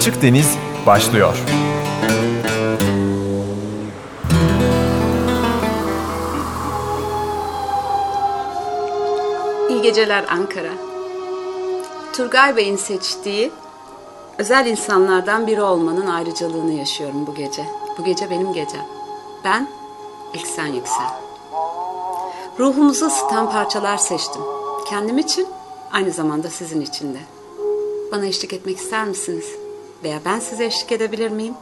Açık Deniz başlıyor. İyi geceler Ankara. Turgay Bey'in seçtiği özel insanlardan biri olmanın ayrıcalığını yaşıyorum bu gece. Bu gece benim gecem. Ben İlksen Yüksel. Ruhumuzu ısıtan parçalar seçtim. Kendim için, aynı zamanda sizin için de. Bana eşlik etmek ister misiniz? Veya ben size eşlik edebilir miyim?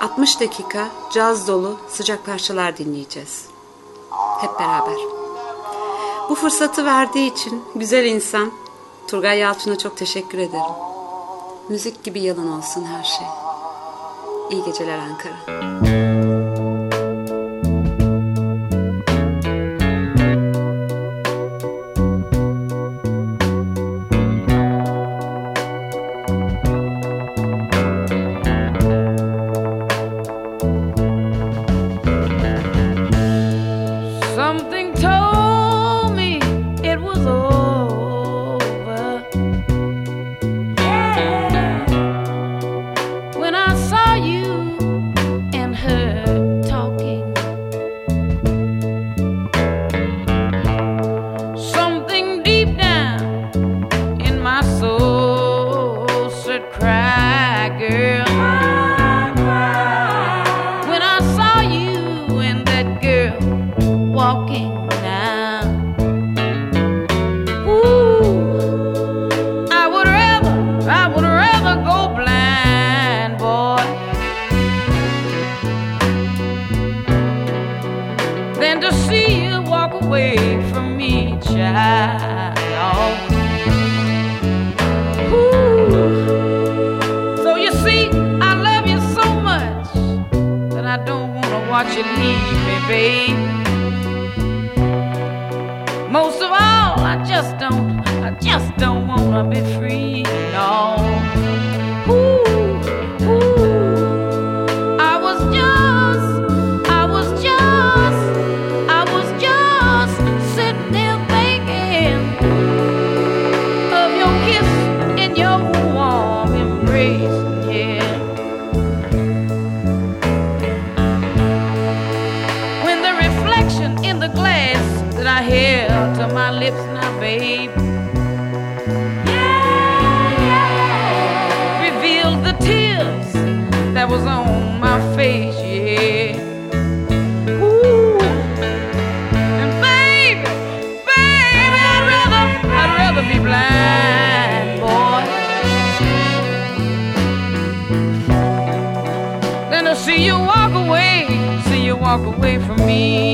60 dakika caz dolu sıcak parçalar dinleyeceğiz. Hep beraber. Bu fırsatı verdiği için güzel insan Turgay Yalçın'a çok teşekkür ederim. Müzik gibi yalan olsun her şey. İyi geceler Ankara. never go blind, boy. Than to see you walk away from me, child. Ooh. So you see, I love you so much that I don't wanna watch you leave me, babe. Most of all, I just don't, I just don't wanna be free. away from me.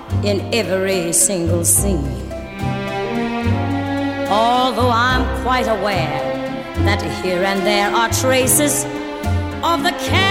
in every single scene. Although I'm quite aware that here and there are traces of the cad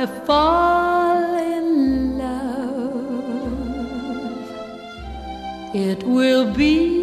I fall in love, it will be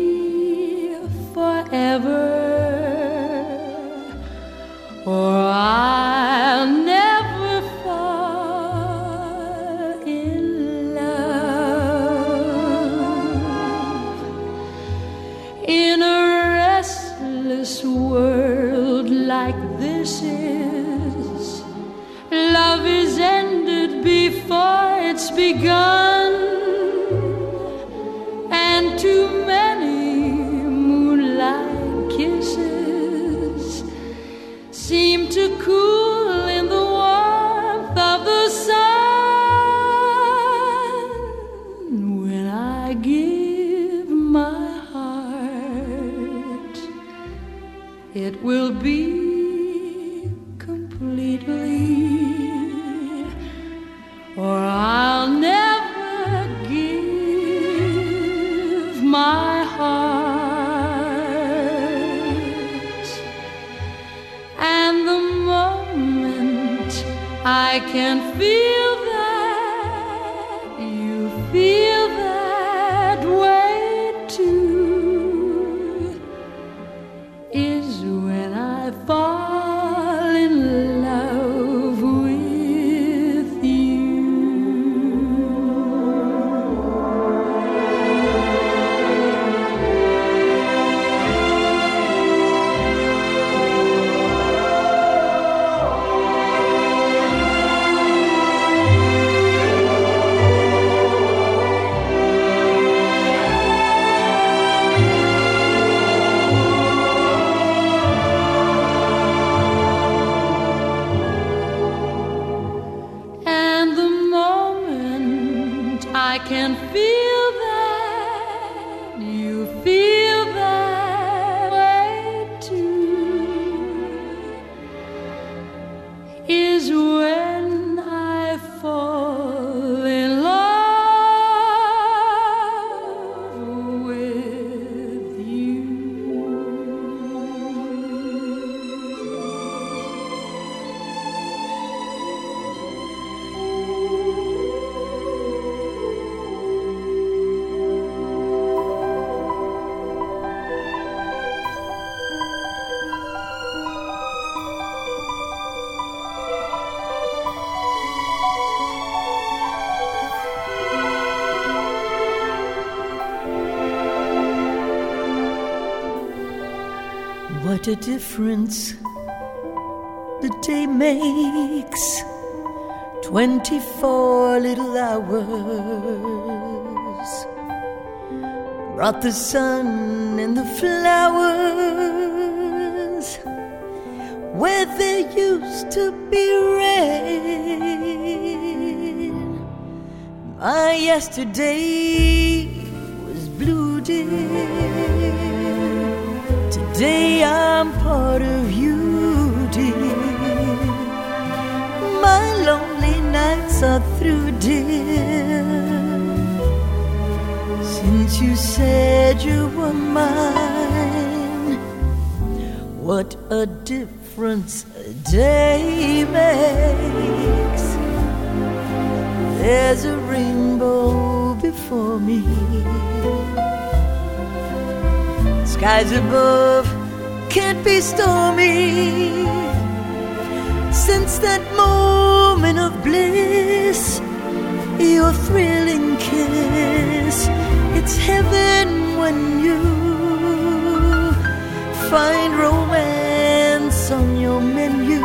a difference the day makes. Twenty-four little hours brought the sun and the flowers where there used to be rain. My yesterday Today I'm part of you, dear. My lonely nights are through, dear. Since you said you were mine, what a difference a day makes. There's a rainbow before me skies above can't be stormy. Since that moment of bliss, your thrilling kiss, it's heaven when you find romance on your menu.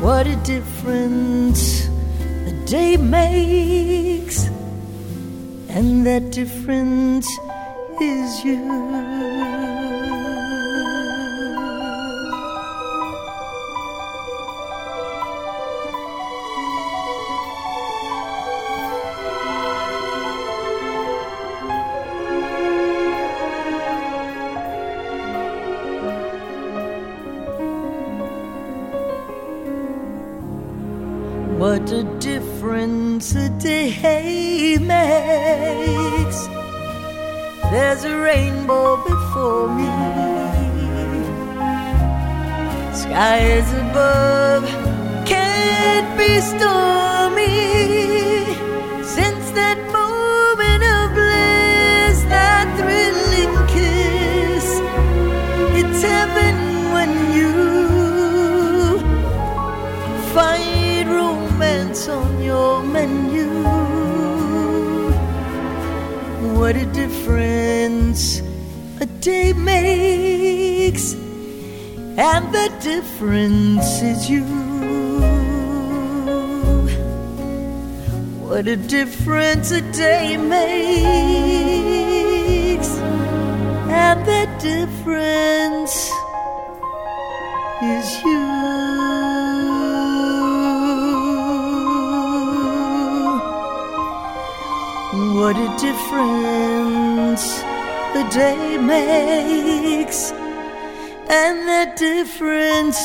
What a difference a day makes and that difference is you. What a difference a day There's a rainbow before me. skies above can't be stormy. Day makes, and the difference is you. What a difference a day makes, and the difference is you. What a difference a day makes, and the difference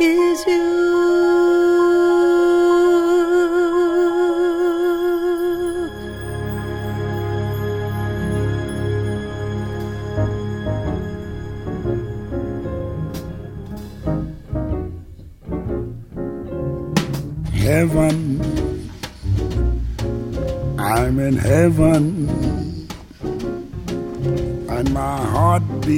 is you. heaven. I'm in heaven.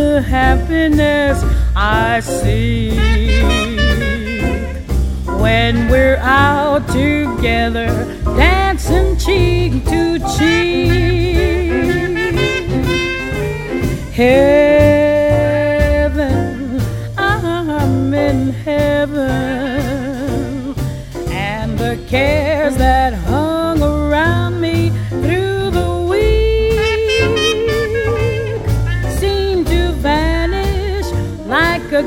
The happiness I seek when we're out together, dancing cheek to cheek. Heaven, I'm in heaven, and the cares that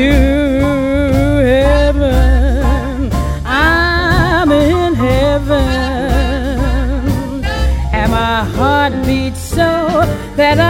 to heaven. I'm in heaven, and my heart beats so that I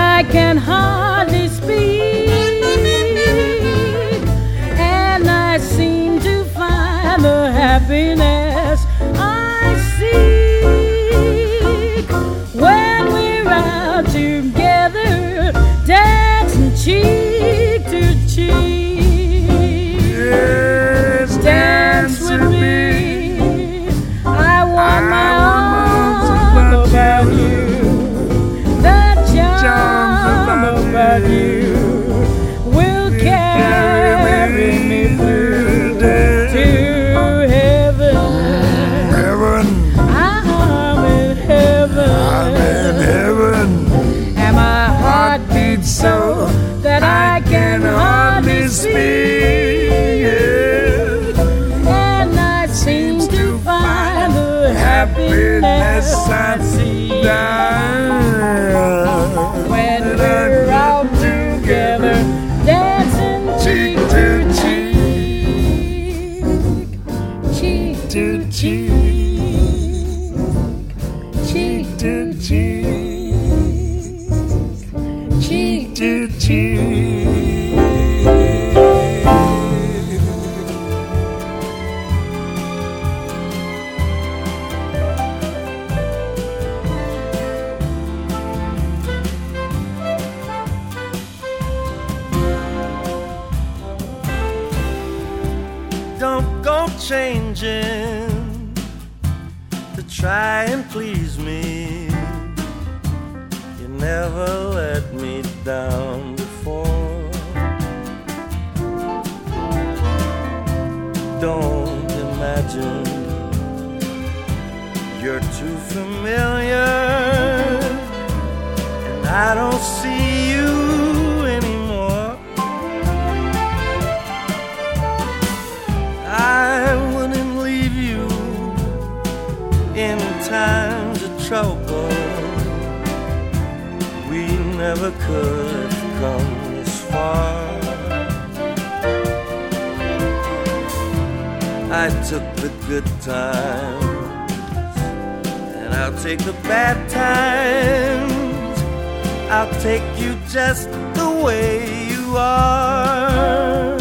I took the good times, and I'll take the bad times. I'll take you just the way you are.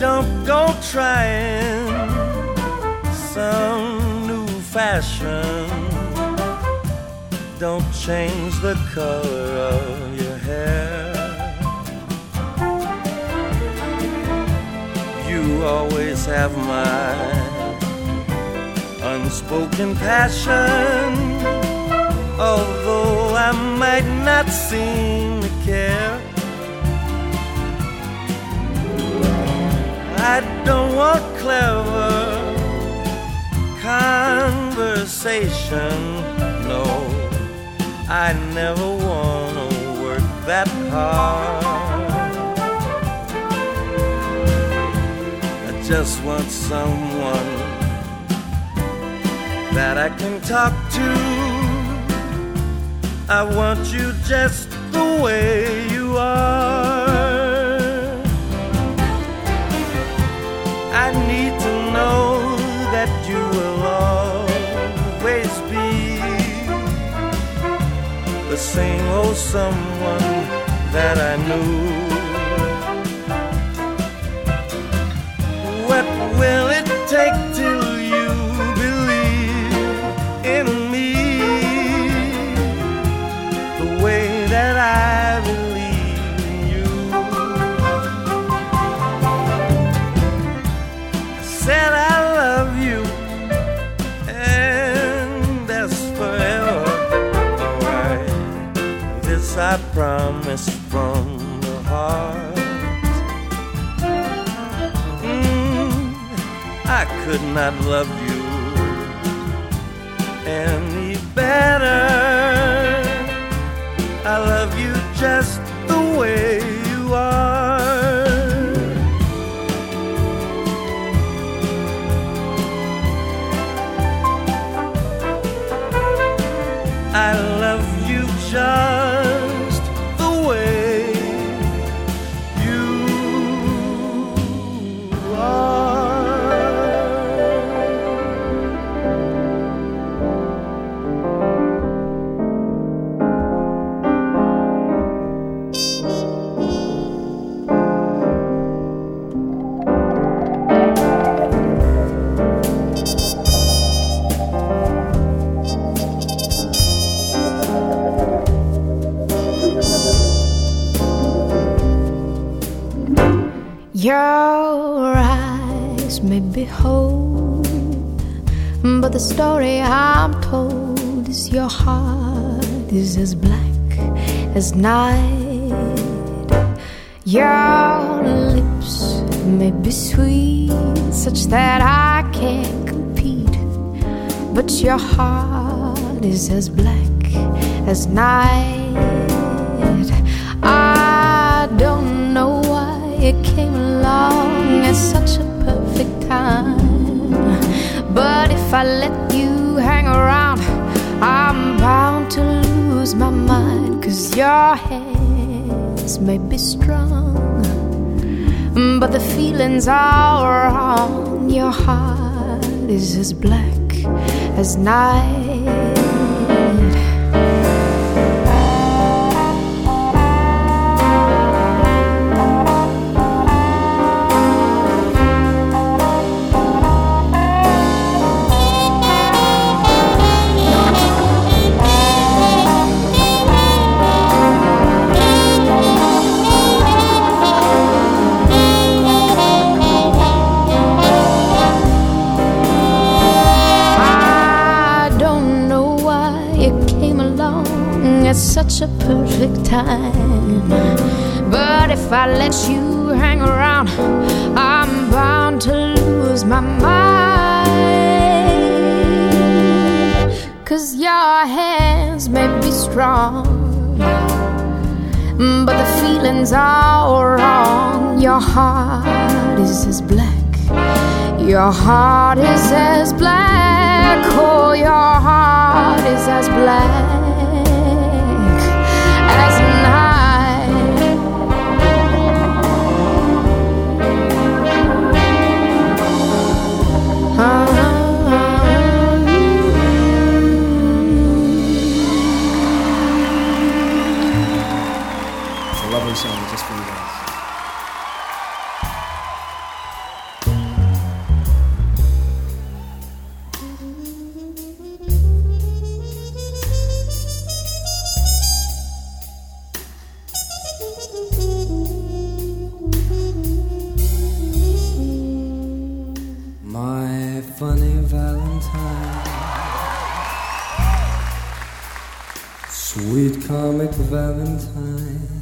Don't go trying some new fashion. Don't change the color of always have my unspoken passion. Although I might not seem to care. I don't want clever conversation. No, I never want to work that hard. Just want someone that I can talk to. I want you just the way you are. I need to know that you will always be the same old someone that I knew. Will it take till you believe in me the way that I believe in you? I said I love you, and that's forever. Alright, this I promise from could not love you any better. I love you just the way the story I'm told is your heart is as black as night. Your lips may be sweet, such that I can't compete, but your heart is as black as night. I don't know why it came along at such a perfect time. I let you hang around, I'm bound to lose my mind. Cause your hands may be strong, but the feelings are wrong. Your heart is as black as night. Time. But if I let you hang around, I'm bound to lose my mind. Cause your hands may be strong, but the feelings are wrong. Your heart is as black. Your heart is as black, oh, your heart is as black It's sweet comic Valentine,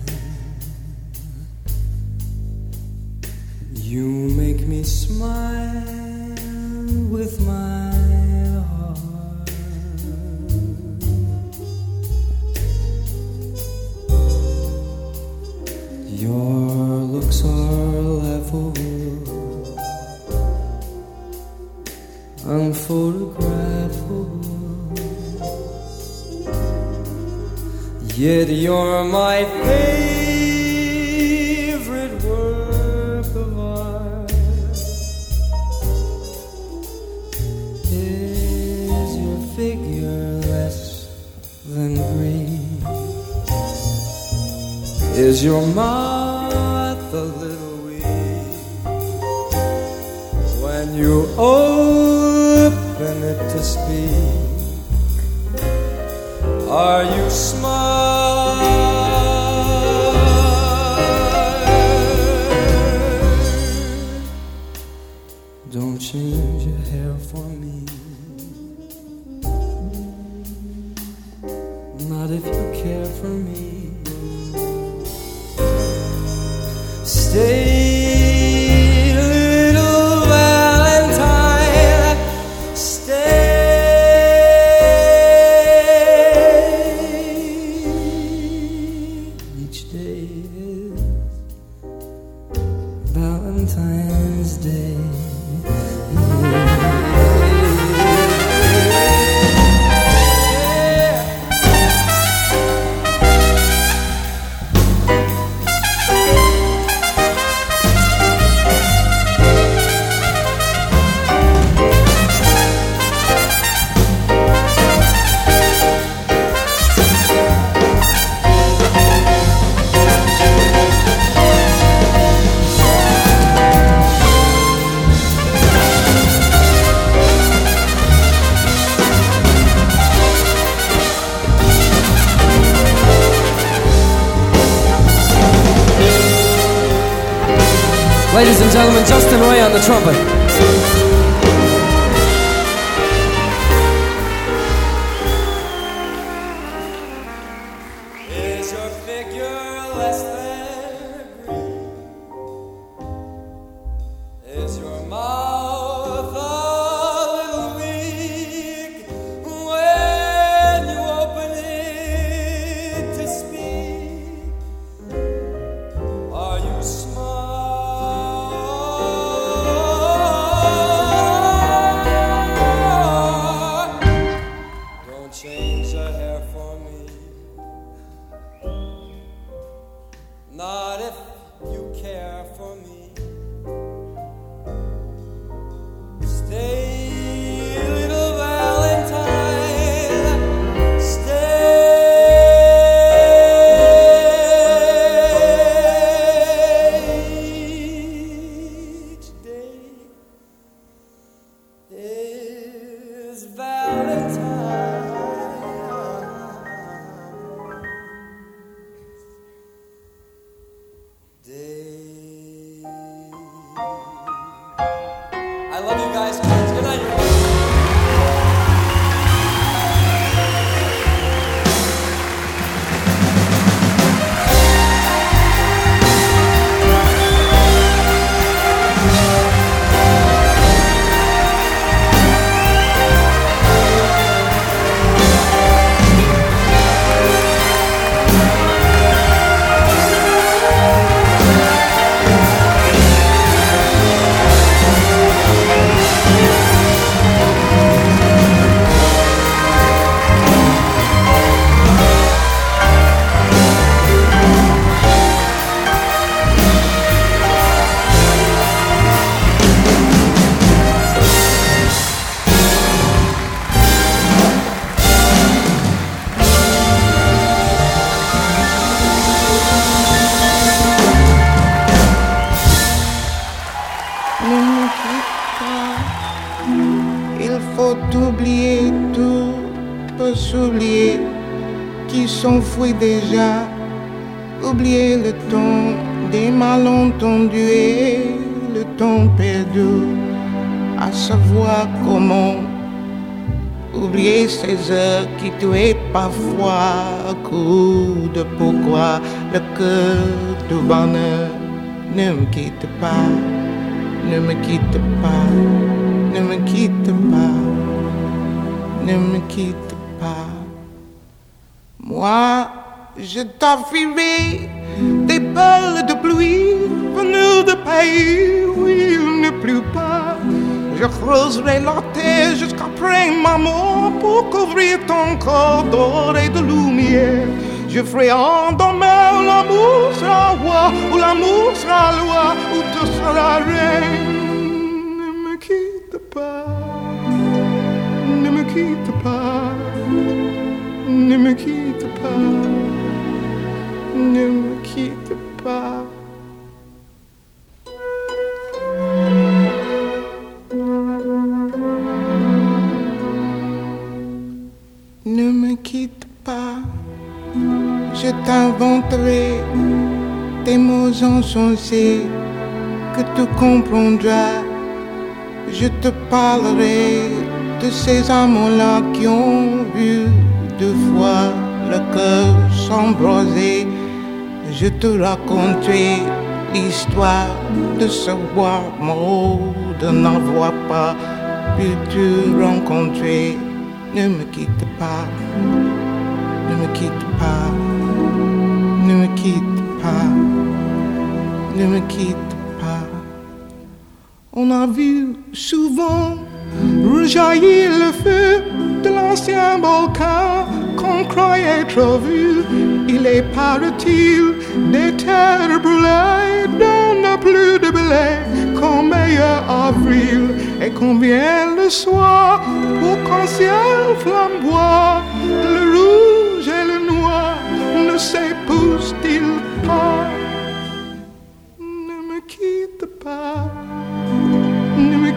parfois, coup de pourquoi le cœur du bonheur ne me quitte pas. Ne me quitte pas, ne me quitte pas, ne me quitte pas. Moi, je t'offrirai des perles de pluie venues de pays où il ne pleut pas. Je creuserai la jusqu'après ma mort pour couvrir ton corps d'or et de lumière. Je ferai en demain où l'amour sera roi, où l'amour sera loi, où tu seras reine. Ne me quitte pas, ne me quitte pas, ne me quitte pas, ne me quitte pas. Des mots insensés que tu comprendras. Je te parlerai de ces amants-là qui ont vu deux fois le cœur s'embraser. Je te raconterai histoire de savoir mot, de n'avoir pas pu te rencontrer. Ne me quitte pas, ne me quitte pas, quitte pas, ne me quitte pas. On a vu souvent rejaillir le feu de l'ancien volcan qu'on croyait trop vu. Il est, paraît-il, des terres brûlées dont n'a plus de blé qu'en meilleur avril? Et combien le soir pour qu'un ciel flamboie, le rouge et le noir ne s'épousent-ils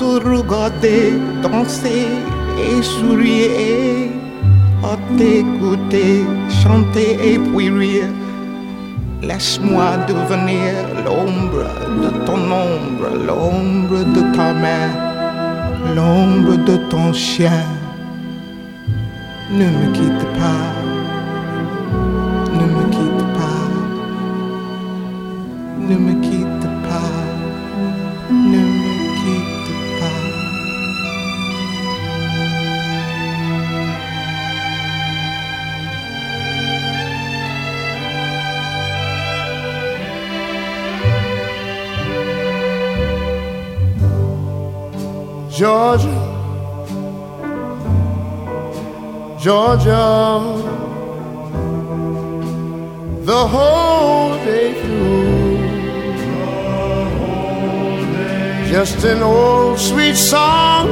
te regarder danser et sourire, à t'écouter chanter et puis rire. Laisse-moi devenir l'ombre de ton ombre, l'ombre de ta main, l'ombre de ton chien. Ne me quitte pas, Georgia, the whole day through. Just an old sweet song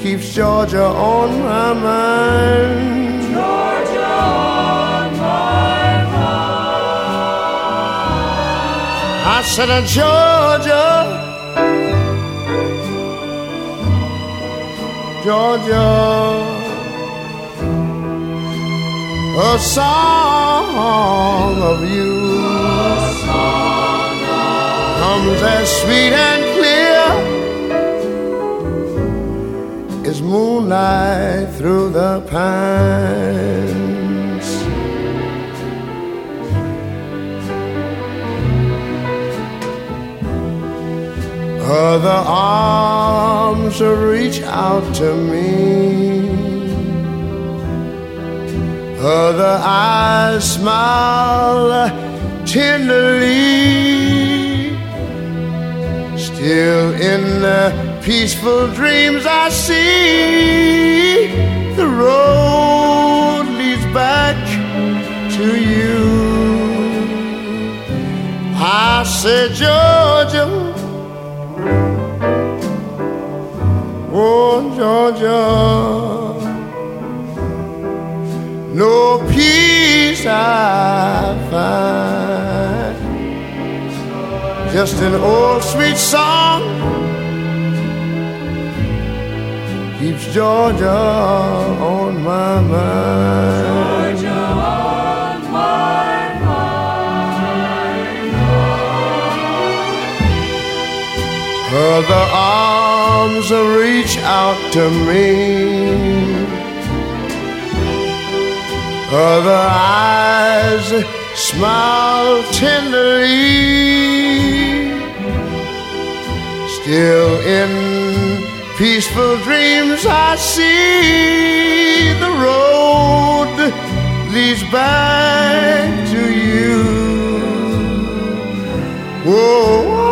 keeps Georgia on my mind. Georgia on my mind. I said, Georgia. Georgia, a song of you comes as sweet and clear as moonlight through the pines. Other arms reach out to me. Other eyes smile tenderly. Still in the peaceful dreams I see the road leads back to you. I said, Georgia. Oh, Georgia, no peace I find. Just an old sweet song keeps Georgia on my mind. Georgia on my mind. Other arms reach out to me. Other eyes smile tenderly. Still in peaceful dreams, I see the road leads back to you. Whoa,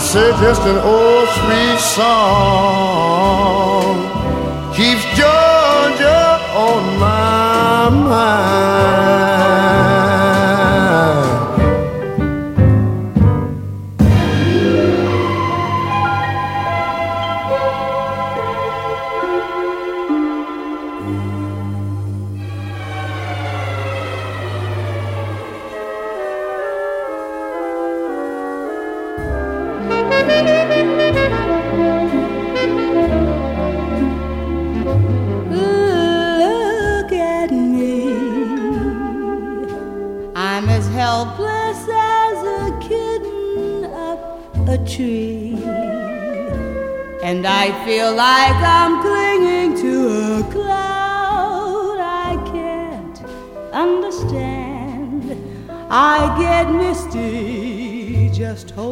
say just an old sweet song keeps Georgia on my mind. feel like I'm clinging to a cloud I can't understand. I get misty just holding.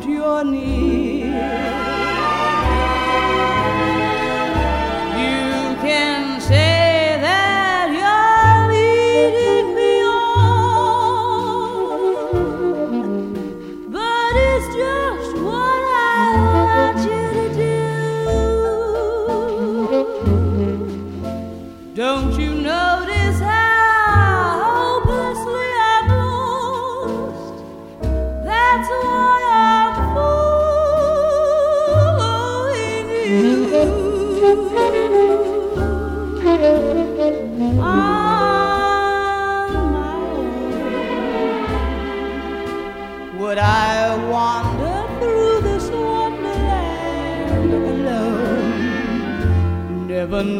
to your knees.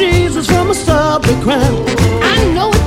Jesus from a starry crown. I know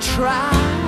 we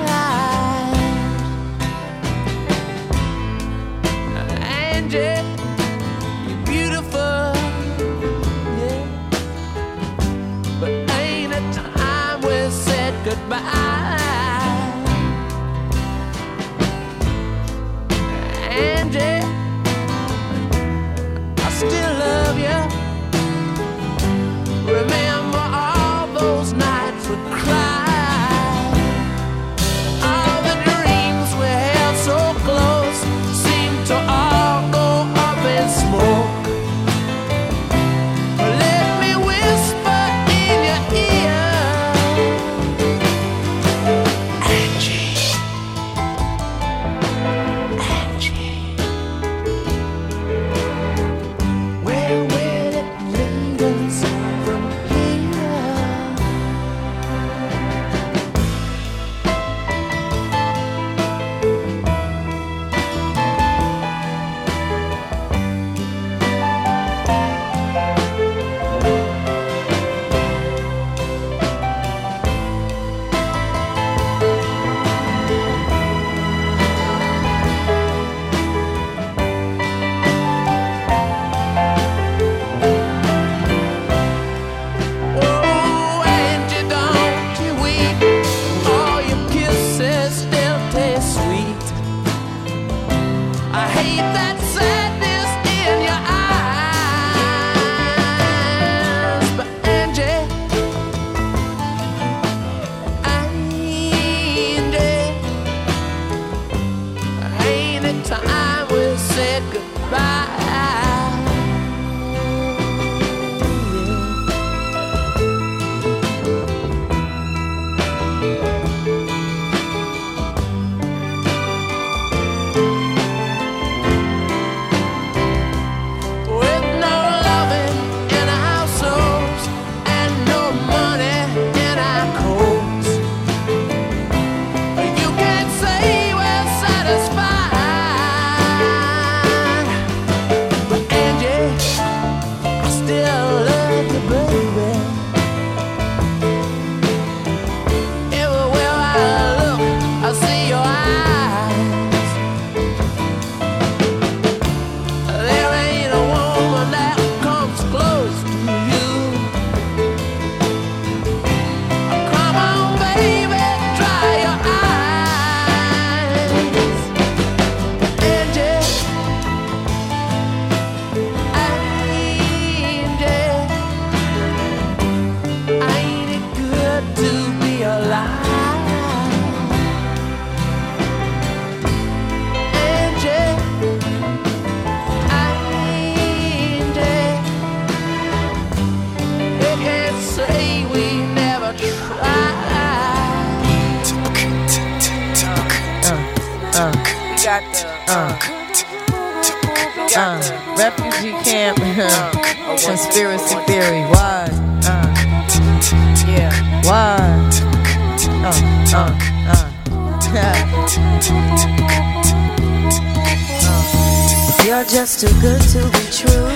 be true.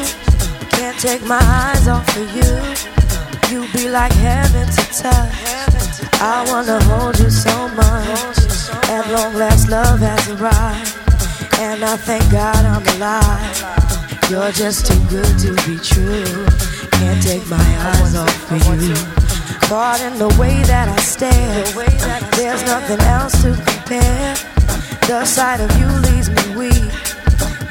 Can't take my eyes off of you. You be like heaven to touch. I wanna hold you so much. At long last, love has arrived. And I thank God I'm alive. You're just too good to be true. Can't take my eyes off of you. Caught in the way that I stare. There's nothing else to compare. The sight of you leaves me weak.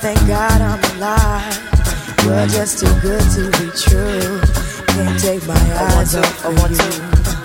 Thank God I'm alive. You're just too good to be true. Can't take my eyes off of you.